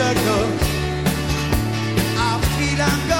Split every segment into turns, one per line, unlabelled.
circle. I feel I'm going.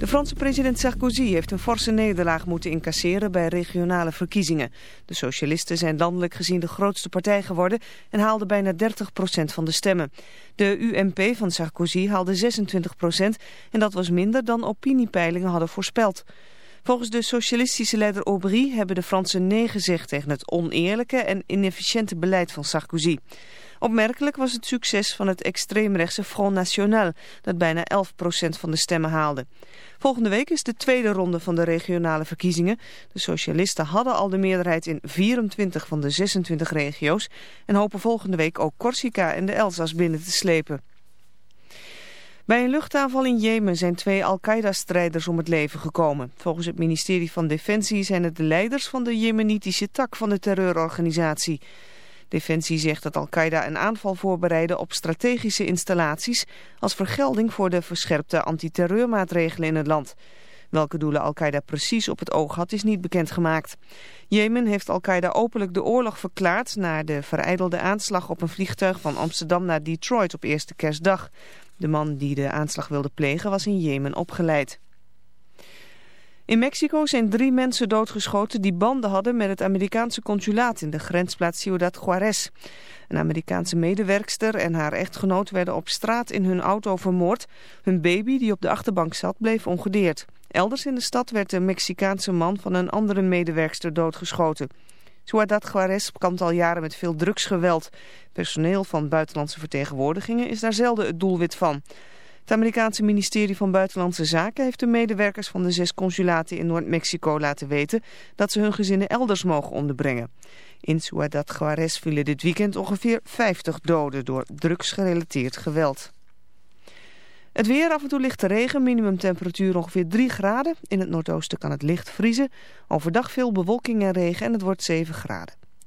De Franse president Sarkozy heeft een forse nederlaag moeten incasseren bij regionale verkiezingen. De socialisten zijn landelijk gezien de grootste partij geworden en haalden bijna 30% van de stemmen. De UMP van Sarkozy haalde 26% en dat was minder dan opiniepeilingen hadden voorspeld. Volgens de socialistische leider Aubry hebben de Fransen nee gezegd tegen het oneerlijke en inefficiënte beleid van Sarkozy. Opmerkelijk was het succes van het extreemrechtse Front National, dat bijna 11% van de stemmen haalde. Volgende week is de tweede ronde van de regionale verkiezingen. De socialisten hadden al de meerderheid in 24 van de 26 regio's en hopen volgende week ook Corsica en de Elzas binnen te slepen. Bij een luchtaanval in Jemen zijn twee Al-Qaeda-strijders om het leven gekomen. Volgens het ministerie van Defensie zijn het de leiders van de jemenitische tak van de terreurorganisatie. Defensie zegt dat Al-Qaeda een aanval voorbereidde op strategische installaties als vergelding voor de verscherpte antiterreurmaatregelen in het land. Welke doelen Al-Qaeda precies op het oog had is niet bekendgemaakt. Jemen heeft Al-Qaeda openlijk de oorlog verklaard na de vereidelde aanslag op een vliegtuig van Amsterdam naar Detroit op eerste kerstdag. De man die de aanslag wilde plegen was in Jemen opgeleid. In Mexico zijn drie mensen doodgeschoten die banden hadden met het Amerikaanse consulaat in de grensplaats Ciudad Juarez. Een Amerikaanse medewerkster en haar echtgenoot werden op straat in hun auto vermoord. Hun baby die op de achterbank zat bleef ongedeerd. Elders in de stad werd een Mexicaanse man van een andere medewerkster doodgeschoten. Ciudad Juarez kampt al jaren met veel drugsgeweld. Personeel van buitenlandse vertegenwoordigingen is daar zelden het doelwit van. Het Amerikaanse ministerie van Buitenlandse Zaken heeft de medewerkers van de zes consulaten in Noord-Mexico laten weten dat ze hun gezinnen elders mogen onderbrengen. In Ciudad Juarez vielen dit weekend ongeveer 50 doden door drugsgerelateerd geweld. Het weer, af en toe lichte regen, minimumtemperatuur ongeveer 3 graden. In het noordoosten kan het licht vriezen. Overdag veel bewolking en regen en het wordt 7 graden.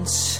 once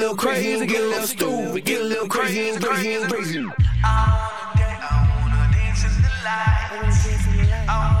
little crazy, and get a little stupid, get a little crazy and crazy and crazy.
I wanna dance, I wanna dance in the.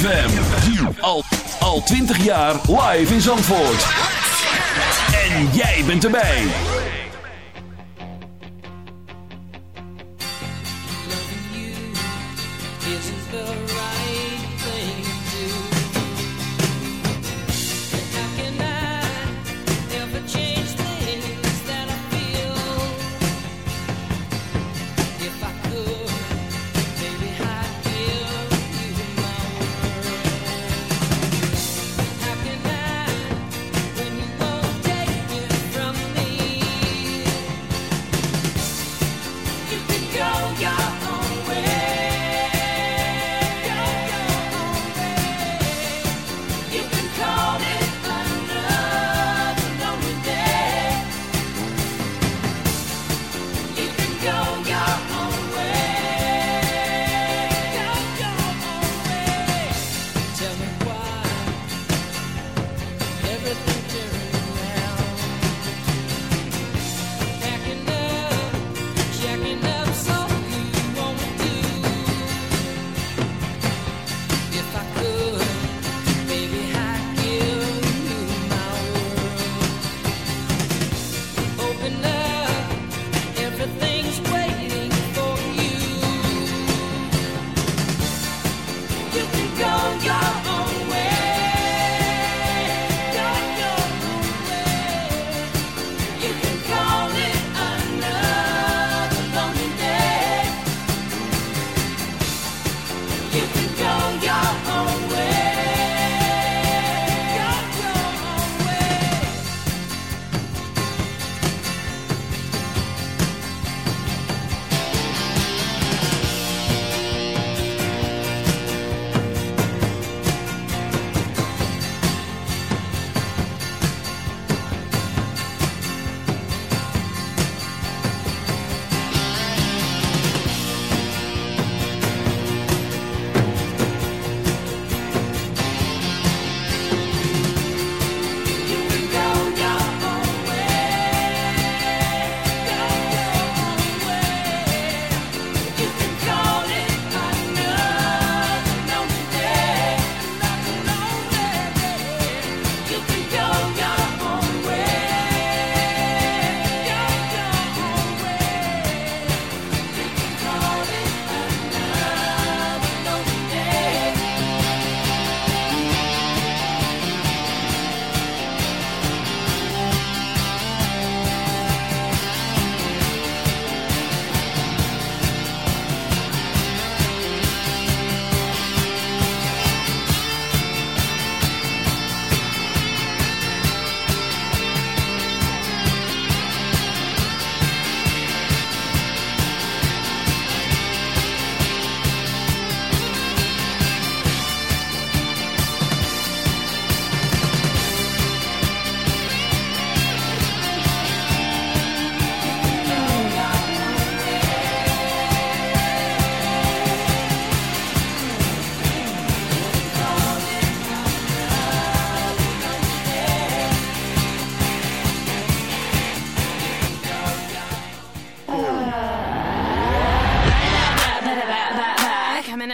ZFM. Al, al 20 jaar live in Zandvoort. En jij bent erbij.
Loving you isn't the
right